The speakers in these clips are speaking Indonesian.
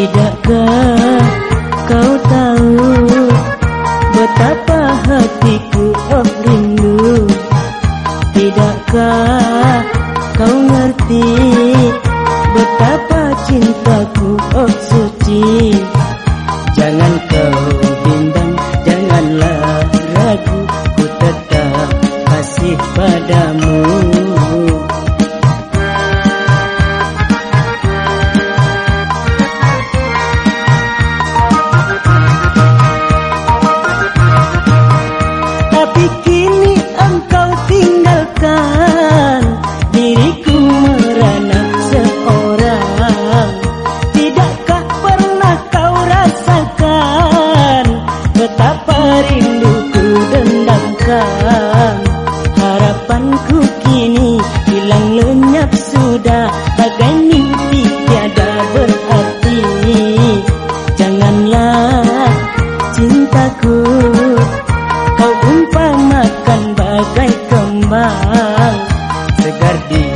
Tidakkah kau tahu betapa hatiku oh rindu? Tidakkah kau ngerti betapa cintaku oh suci? Jangan kau bimbang, janganlah ragu Ku tetap kasih padamu. Kau umpamakan bagai kembang Segar dipakai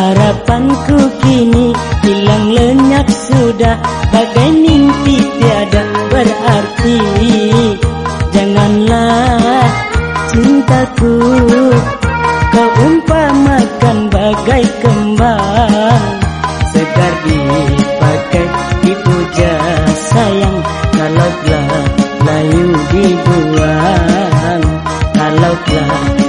Harapanku kini hilang lenyap sudah Bagai mimpi tiada berarti. Janganlah cintaku Kau umpamakan bagai kembang. Segar dipakai dipuja sayang Kalau telah layu dibuang Kalau telah